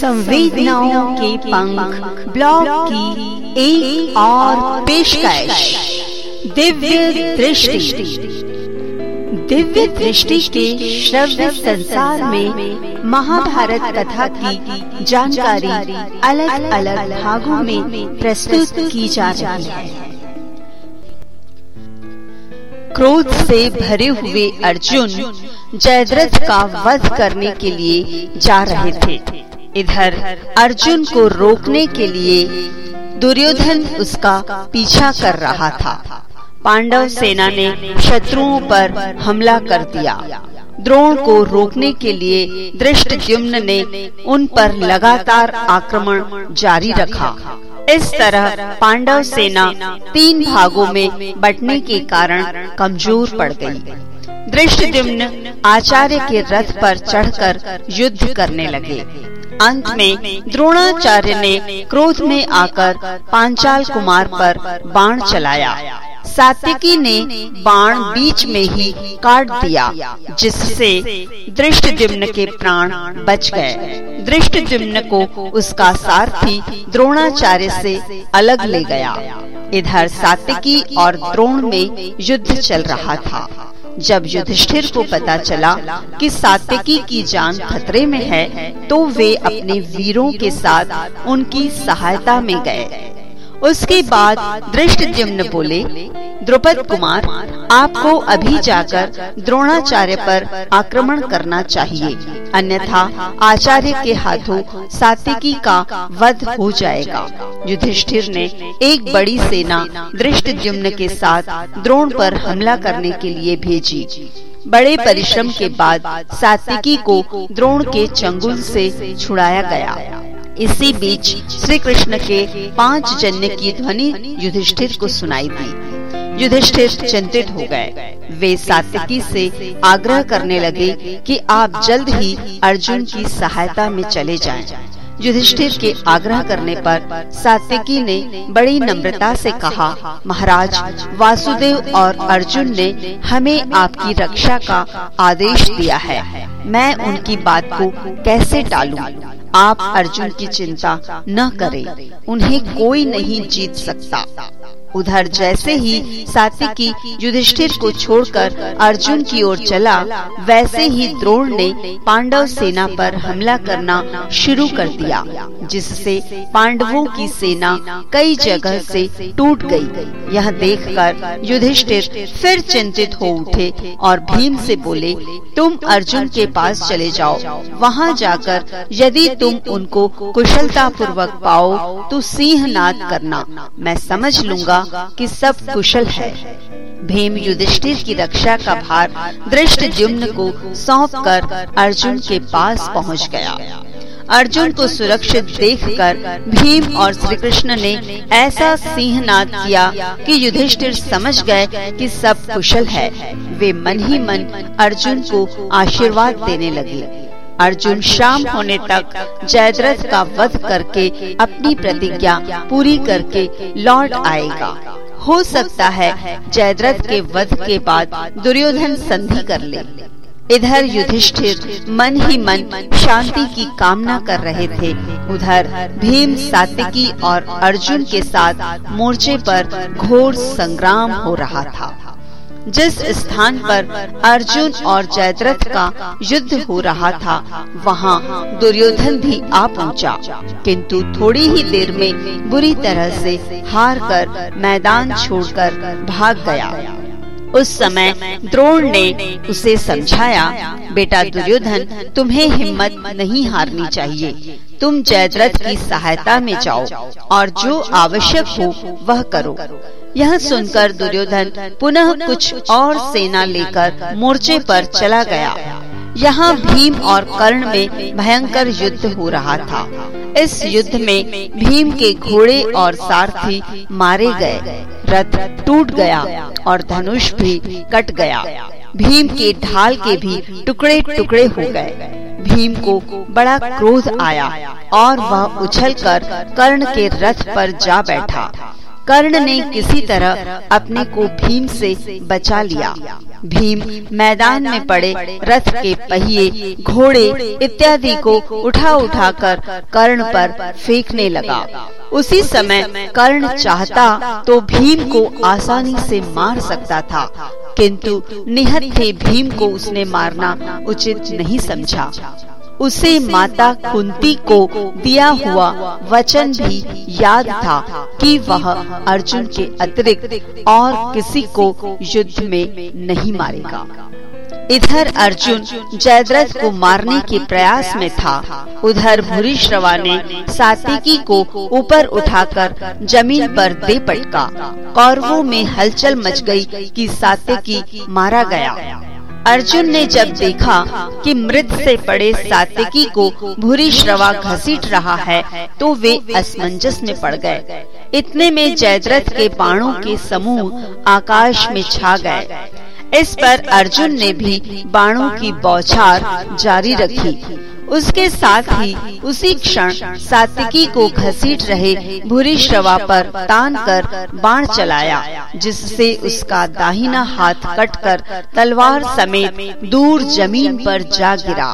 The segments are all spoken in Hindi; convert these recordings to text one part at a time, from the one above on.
संवेदनाओं के पंख, ब्लॉग की एक और पेशकश, दिव्य दृष्टि। दिव्य दृष्टि के श्रव्य संसार में महाभारत कथा की जानकारी अलग अलग भागों में प्रस्तुत की जा रही है। क्रोध से भरे हुए अर्जुन जयद्रथ का वध करने के लिए जा रहे थे। इधर अर्जुन को रोकने के लिए दुर्योधन उसका पीछा कर रहा था। पांडव सेना ने शत्रुओं पर हमला कर दिया। द्रोण को रोकने के लिए दृष्ट ने उन पर लगातार आक्रमण जारी रखा। इस तरह पांडव सेना तीन भागों में बटने के कारण कमज़ोर पड़ गई। दृष्टद्युम्न आचार्य के रथ पर चढ़कर युद्ध करने लगे। अंत में द्रोणाचार्य ने क्रोध में आकर पांचाल कुमार पर बाण चलाया। सात्विकी ने बाण बीच में ही काट दिया, जिससे दृष्टद्युम्न के प्राण बच गए। दृष्टद्युम्न को उसका सारथी द्रोणाचार्य से अलग ले गया। इधर सात्विकी और द्रोण में युद्ध चल रहा था। जब युधिष्ठिर को पता चला कि सात्यकी की जान खतरे में है तो वे अपने वीरों के साथ उनकी सहायता में गए। उसके बाद दृष्ट बोले द्रुपद कुमार आपको अभी जाकर द्रोणाचार्य पर आक्रमण करना चाहिए। अन्यथा आचार्य के हाथों सात्विकी का वध हो जाएगा। युधिष्ठिर ने एक बड़ी सेना दृष्ट के साथ द्रोण पर हमला करने के लिए भेजी। बड़े परिश्रम के बाद सात्विकी को द्रोण के चंगुल से छुड़ाया गया। इसी बीच श्री कृष्ण के पाँच जन्य की ध्वनि युधिष्ठिर को सुनाई दी। युधिष्ठिर चिंतित हो गए वे सात्यकी से आग्रह करने लगे कि आप जल्द ही अर्जुन की सहायता में चले जाएँ। युधिष्ठिर के आग्रह करने पर सात्यकी ने बड़ी नम्रता से कहा, महाराज, वासुदेव और अर्जुन ने हमें आपकी रक्षा का आदेश दिया है मैं उनकी बात को कैसे टालूं? आप अर्जुन की चिंता न करें उन्हें कोई नहीं जीत सकता उधर जैसे ही सात्विकी युधिष्ठिर को छोड़कर अर्जुन की ओर चला, वैसे ही द्रोण ने पांडव सेना पर हमला करना शुरू कर दिया, जिससे पांडवों की सेना कई जगह से टूट गई। यह देखकर युधिष्ठिर फिर चिंतित हो उठे और भीम से बोले, तुम अर्जुन के पास चले जाओ वहाँ जाकर यदि तुम उनको कुशलता पूर्वक पाओ तो सिंह नाद करना मैं समझ लूँगा कि सब कुशल है। भीम युधिष्ठिर की रक्षा का भार दृष्ट जुम्न को सौंप कर अर्जुन के पास पहुँच गया। अर्जुन को सुरक्षित देखकर भीम और श्री कृष्ण ने ऐसा सिंहनाद किया कि युधिष्ठिर समझ गए कि सब कुशल है। वे मन ही मन अर्जुन को आशीर्वाद देने लगे। अर्जुन शाम होने तक जयद्रथ का वध करके अपनी प्रतिज्ञा पूरी करके लौट आएगा। हो सकता है जयद्रथ के वध के बाद दुर्योधन संधि कर ले। इधर युधिष्ठिर मन ही मन शांति की कामना कर रहे थे। उधर भीम सातिकी और अर्जुन के साथ मोर्चे पर घोर संग्राम हो रहा था। जिस स्थान पर अर्जुन और जयद्रथ का युद्ध हो रहा था, वहाँ दुर्योधन भी आ पहुँचा। किंतु थोड़ी ही देर में बुरी तरह से हार कर मैदान छोड़कर भाग गया। उस समय द्रोण ने उसे समझाया, बेटा दुर्योधन, तुम्हें हिम्मत नहीं हारनी चाहिए। तुम जयद्रथ की सहायता में जाओ और जो आवश्यक हो वह करो। यह सुनकर दुर्योधन पुनः कुछ और सेना लेकर मोर्चे पर चला गया। यहाँ भीम और कर्ण में भयंकर युद्ध हो रहा था। इस युद्ध में भीम के घोड़े और सारथी मारे गए। रथ टूट गया और धनुष भी कट गया। भीम के ढाल के भी टुकड़े टुकड़े हो गए। भीम को बड़ा क्रोध आया और वह उछलकर कर्ण के रथ पर जा बैठा। कर्ण ने किसी तरह अपने को भीम से बचा लिया। भीम मैदान में पड़े रथ के पहिए, घोड़े इत्यादि को उठा उठा कर कर्ण पर फेंकने लगा। उसी समय कर्ण चाहता तो भीम को आसानी से मार सकता था, किंतु निहत थे भीम को उसने मारना उचित नहीं समझा। उसे माता कुंती को दिया हुआ वचन भी याद था कि वह अर्जुन के अतिरिक्त और किसी को युद्ध में नहीं मारेगा। इधर अर्जुन जयद्रथ को मारने के प्रयास में था। उधर भूरी श्रवा ने सातिकी को ऊपर उठाकर ज़मीन पर दे पटका। कौरवों में हलचल मच गई कि सातिकी मारा गया। अर्जुन ने जब देखा कि मृत से पड़े सातिकी को भूरी श्रवा घसीट रहा है तो वे असमंजस में पड़ गए। इतने में जयद्रथ के बाणों के समूह आकाश में छा गए। इस पर अर्जुन ने भी बाणों की बौछार जारी रखी। उसके साथ ही उसी क्षण सातिकी को घसीट रहे भूरी श्रवा पर तान कर बाण चलाया, जिससे उसका दाहिना हाथ कटकर तलवार समेत दूर ज़मीन पर जा गिरा।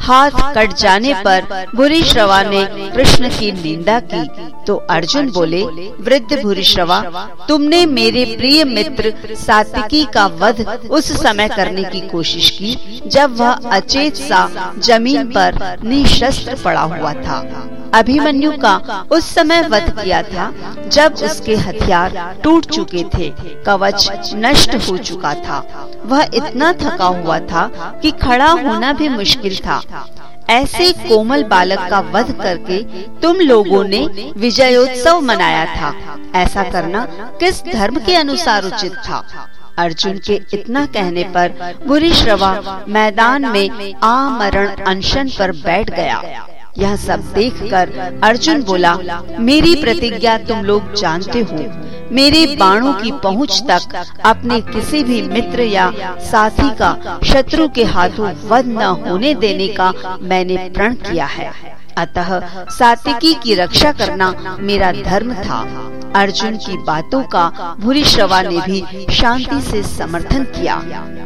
हाथ कट जाने पर बुरी श्रवा ने कृष्ण की निंदा की। तो अर्जुन बोले वृद्ध भूरी श्रवा तुमने मेरे प्रिय मित्र सातिकी का वध उस समय करने की कोशिश की जब वह अचेत सा ज़मीन पर निशस्त्र पड़ा हुआ था। अभिमन्यु का उस समय वध किया था जब उसके हथियार टूट चुके थे कवच नष्ट हो चुका था। वह इतना थका हुआ था कि खड़ा होना भी मुश्किल था ऐसे कोमल बालक का वध करके तुम लोगों ने विजयोत्सव मनाया था। ऐसा करना किस धर्म के अनुसार उचित था? अर्जुन के इतना कहने पर बुरी श्रवा मैदान में आमरण अनशन पर बैठ गया। यह सब देखकर अर्जुन बोला, मेरी प्रतिज्ञा तुम लोग जानते हो। मेरे बाणों की पहुँच तक अपने किसी भी मित्र या साथी का शत्रु के हाथों वध न होने देने का मैंने प्रण किया है। अतः सातिकी की रक्षा करना मेरा धर्म था। अर्जुन की बातों का भूरी श्रवा ने भी शांति से समर्थन किया।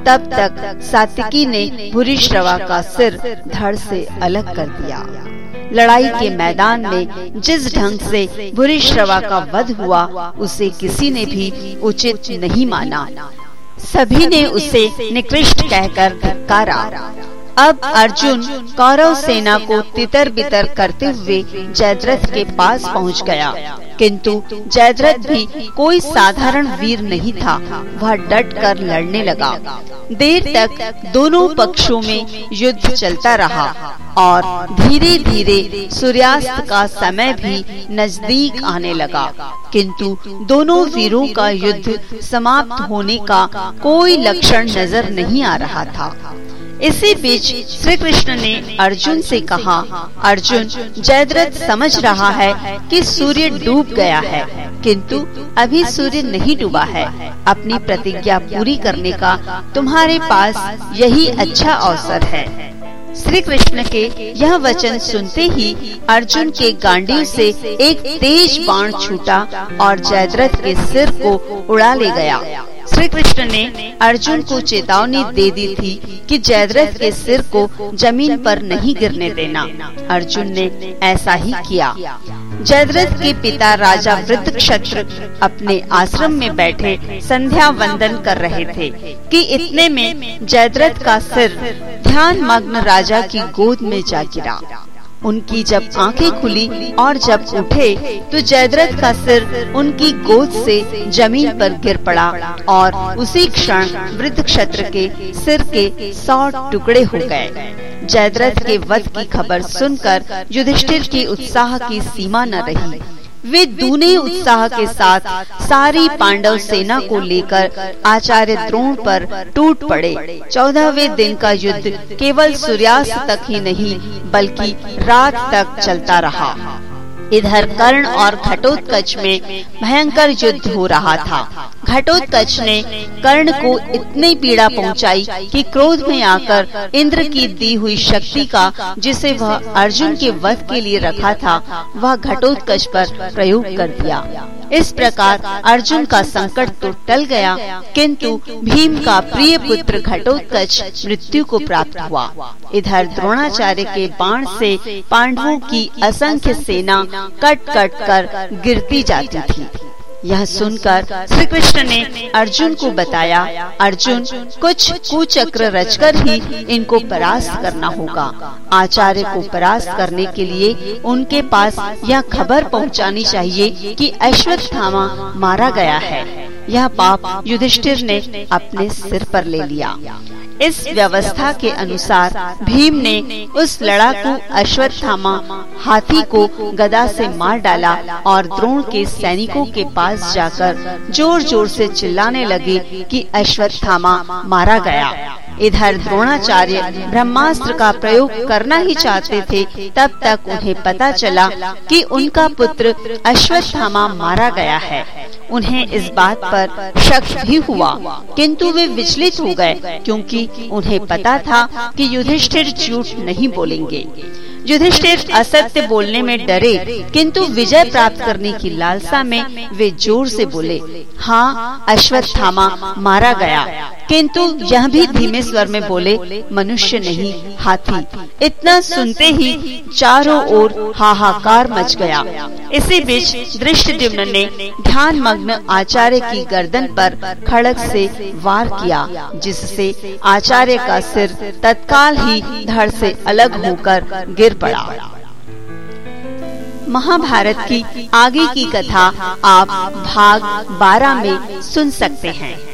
तब तक सातिकी ने भूरी श्रवा का सिर धड़ से अलग कर दिया। लड़ाई के मैदान में जिस ढंग से बुरी श्रवा का वध हुआ, उसे किसी ने भी उचित नहीं माना। सभी ने उसे निकृष्ट कहकर धिक्कारा। अब अर्जुन कौरव सेना को तितर बितर करते हुए जयद्रथ के पास पहुँच गया। किंतु जयद्रथ भी कोई साधारण वीर नहीं था। वह डट कर लड़ने लगा। देर तक दोनों पक्षों में युद्ध चलता रहा और धीरे धीरे सूर्यास्त का समय भी नज़दीक आने लगा। किंतु दोनों वीरों का युद्ध समाप्त होने का कोई लक्षण नज़र नहीं आ रहा था। इसी बीच श्री कृष्ण ने अर्जुन से कहा, अर्जुन, जयद्रथ समझ रहा है कि सूर्य डूब गया है, किंतु अभी सूर्य नहीं डूबा है। अपनी प्रतिज्ञा पूरी करने का तुम्हारे पास यही अच्छा अवसर है। श्री कृष्ण के यह वचन सुनते ही अर्जुन के गांडी से एक तेज बाण छूटा और जयद्रथ के सिर को उड़ा ले गया। श्री कृष्ण ने अर्जुन को चेतावनी दे दी थी कि जयद्रथ के सिर को ज़मीन पर नहीं गिरने देना। अर्जुन ने ऐसा ही किया। जयद्रथ के पिता राजा वृद्ध क्षत्र अपने आश्रम में बैठे संध्या वंदन कर रहे थे कि इतने में जयद्रथ का सिर ध्यान मग्न राजा की गोद में जा गिरा। उनकी जब आँखें खुली और जब उठे तो जयद्रथ का सिर उनकी गोद से ज़मीन पर गिर पड़ा और उसी क्षण वृद्ध क्षत्र के सिर के सौ टुकड़े हो गए। जयद्रथ के वध की खबर सुनकर युधिष्ठिर की उत्साह की सीमा न रही। वे दूने उत्साह के साथ सारी पांडव सेना को लेकर आचार्य द्रोण पर टूट पड़े। चौदहवे दिन का युद्ध केवल सूर्यास्त तक ही नहीं बल्कि रात तक चलता रहा। इधर कर्ण और घटोत्कच में भयंकर युद्ध हो रहा था। घटोत्कच ने कर्ण को इतनी पीड़ा पहुंचाई कि क्रोध में आकर इंद्र की दी हुई शक्ति का, जिसे वह अर्जुन के वध के लिए रखा था, वह घटोत्कच पर प्रयोग कर दिया। इस प्रकार अर्जुन का संकट तो टल गया, किंतु भीम का प्रिय पुत्र घटोत्कच मृत्यु को प्राप्त हुआ। इधर द्रोणाचार्य के बाण से पांडवों की असंख्य सेना कट कट कर गिरती जाती थी। यह सुनकर श्री कृष्ण ने अर्जुन को बताया अर्जुन कुछ कुचक्र रचकर ही इनको परास्त करना होगा। आचार्य को परास्त करने के लिए उनके पास यह खबर पहुंचानी चाहिए कि अश्वत्थामा मारा गया है। यह पाप युधिष्ठिर ने अपने सिर पर ले लिया। इस व्यवस्था के अनुसार भीम ने उस लड़ाकू अश्वत्थामा हाथी को गदा से मार डाला और द्रोण के सैनिकों के पास जाकर ज़ोर ज़ोर से चिल्लाने लगे कि अश्वत्थामा मारा गया। इधर द्रोणाचार्य ब्रह्मास्त्र का प्रयोग करना ही चाहते थे, तब तक उन्हें पता चला कि उनका पुत्र अश्वत्थामा मारा गया है। उन्हें इस बात पर शक भी हुआ। किंतु वे विचलित हो गए, क्योंकि उन्हें पता था कि युधिष्ठिर झूठ नहीं बोलेंगे। युधिष्ठिर असत्य बोलने में डरे, किंतु विजय प्राप्त करने की लालसा में वे ज़ोर से बोले हाँ अश्वत्थामा, मारा गया। किंतु यह भी धीमे स्वर में बोले, मनुष्य नहीं, हाथी। इतना सुनते ही चारों ओर हाहाकार मच गया। इसी बीच दृष्ट ने ध्यान मग्न आचार्य की गर्दन पर खड़क से वार किया, जिससे आचार्य का सिर तत्काल ही धड़ से अलग होकर गिर पड़ा। महाभारत की आगे की कथा आप भाग 12 में सुन सकते हैं।